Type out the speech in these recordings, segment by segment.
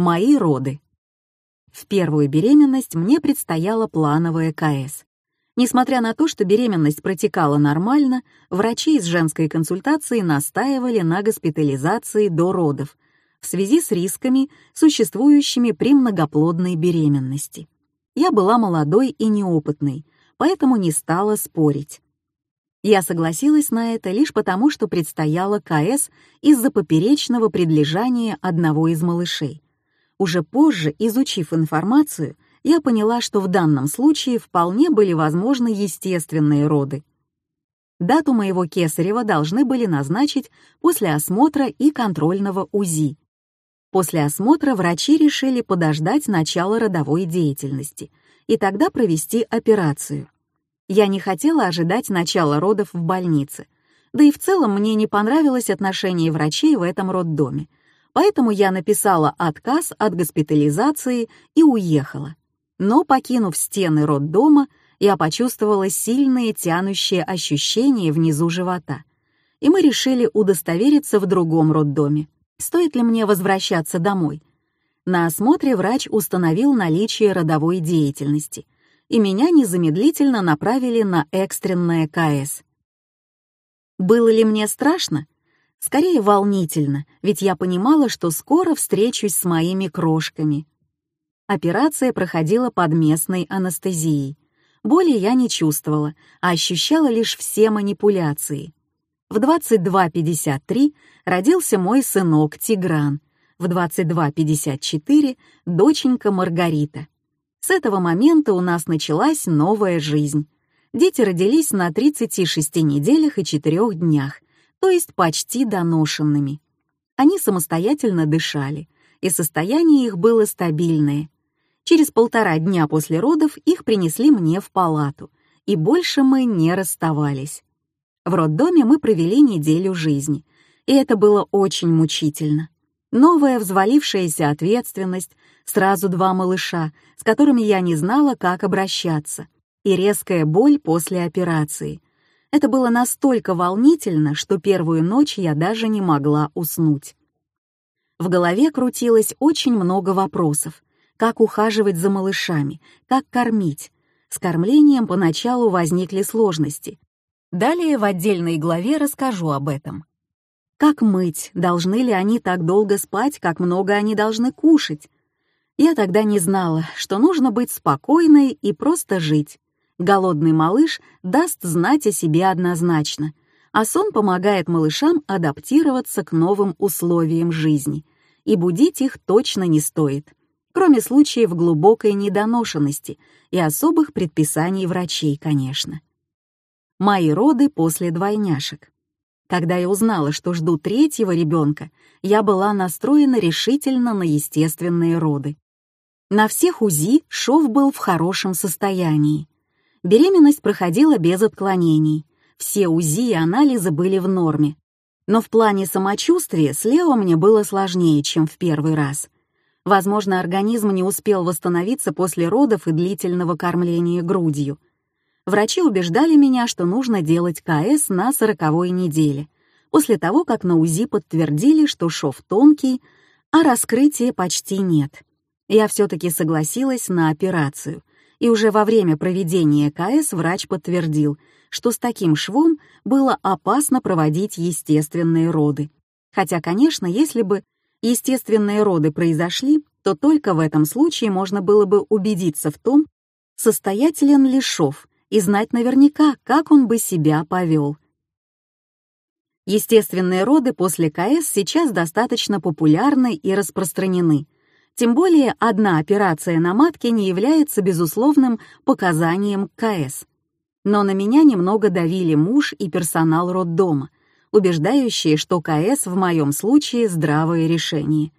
Мои роды. В первую беременность мне предстояла плановая КС. Несмотря на то, что беременность протекала нормально, врачи из женской консультации настаивали на госпитализации до родов в связи с рисками, существующими при многоплодной беременности. Я была молодой и неопытной, поэтому не стала спорить. Я согласилась на это лишь потому, что предстояла КС из-за поперечного предлежания одного из малышей. Уже позже, изучив информацию, я поняла, что в данном случае вполне были возможны естественные роды. Дату моего кесарева должны были назначить после осмотра и контрольного УЗИ. После осмотра врачи решили подождать начала родовой деятельности и тогда провести операцию. Я не хотела ожидать начала родов в больнице. Да и в целом мне не понравилось отношение врачей в этом роддоме. Поэтому я написала отказ от госпитализации и уехала. Но, покинув стены роддома, я почувствовала сильные тянущие ощущения внизу живота. И мы решили удостовериться в другом роддоме. Стоит ли мне возвращаться домой? На осмотре врач установил наличие родовой деятельности — и меня незамедлительно направили на экстренное КС. Было ли мне страшно? Скорее волнительно, ведь я понимала, что скоро встречусь с моими крошками. Операция проходила под местной анестезией. Боли я не чувствовала, а ощущала лишь все манипуляции. В 22.53 родился мой сынок Тигран, в 22.54 — доченька Маргарита. С этого момента у нас началась новая жизнь. Дети родились на 36 неделях и 4 днях, то есть почти доношенными. Они самостоятельно дышали, и состояние их было стабильное. Через полтора дня после родов их принесли мне в палату, и больше мы не расставались. В роддоме мы провели неделю жизни, и это было очень мучительно. Новая взвалившаяся ответственность, сразу два малыша, с которыми я не знала, как обращаться, и резкая боль после операции. Это было настолько волнительно, что первую ночь я даже не могла уснуть. В голове крутилось очень много вопросов. Как ухаживать за малышами, как кормить. С кормлением поначалу возникли сложности. Далее в отдельной главе расскажу об этом. Как мыть? Должны ли они так долго спать? Как много они должны кушать? Я тогда не знала, что нужно быть спокойной и просто жить. Голодный малыш даст знать о себе однозначно, а сон помогает малышам адаптироваться к новым условиям жизни, и будить их точно не стоит, кроме случаев глубокой недоношенности и особых предписаний врачей, конечно. Мои роды после двойняшек. Когда я узнала, что жду третьего ребенка, я была настроена решительно на естественные роды. На всех УЗИ шов был в хорошем состоянии. Беременность проходила без отклонений. Все УЗИ и анализы были в норме. Но в плане самочувствия с Лео мне было сложнее, чем в первый раз. Возможно, организм не успел восстановиться после родов и длительного кормления грудью. Врачи убеждали меня, что нужно делать КС на сороковой неделе, после того, как на УЗИ подтвердили, что шов тонкий, а раскрытия почти нет я все-таки согласилась на операцию, и уже во время проведения КС врач подтвердил, что с таким швом было опасно проводить естественные роды. Хотя, конечно, если бы естественные роды произошли, то только в этом случае можно было бы убедиться в том, состоятелен ли шов, и знать наверняка, как он бы себя повел. Естественные роды после КС сейчас достаточно популярны и распространены — тем более одна операция на матке не является безусловным показанием КС. Но на меня немного давили муж и персонал роддома, убеждающие, что КС в моем случае здравое решение.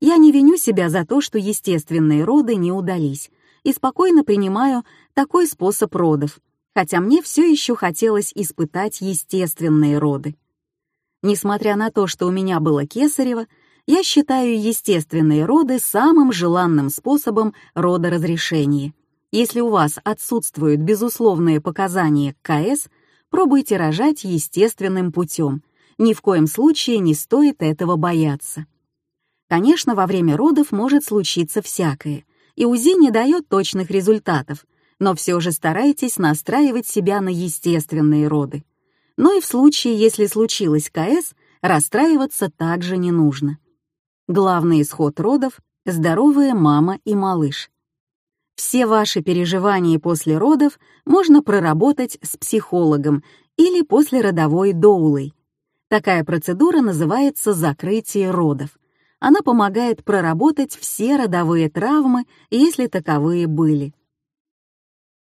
Я не виню себя за то, что естественные роды не удались, и спокойно принимаю такой способ родов, хотя мне все еще хотелось испытать естественные роды. Несмотря на то, что у меня было кесарево, я считаю естественные роды самым желанным способом родоразрешения. Если у вас отсутствуют безусловные показания к КС, пробуйте рожать естественным путем. Ни в коем случае не стоит этого бояться. Конечно, во время родов может случиться всякое, и УЗИ не дает точных результатов, но все же старайтесь настраивать себя на естественные роды. Но и в случае, если случилось КС, расстраиваться также не нужно. Главный исход родов — здоровая мама и малыш. Все ваши переживания после родов можно проработать с психологом или после родовой доулой. Такая процедура называется закрытие родов. Она помогает проработать все родовые травмы, если таковые были.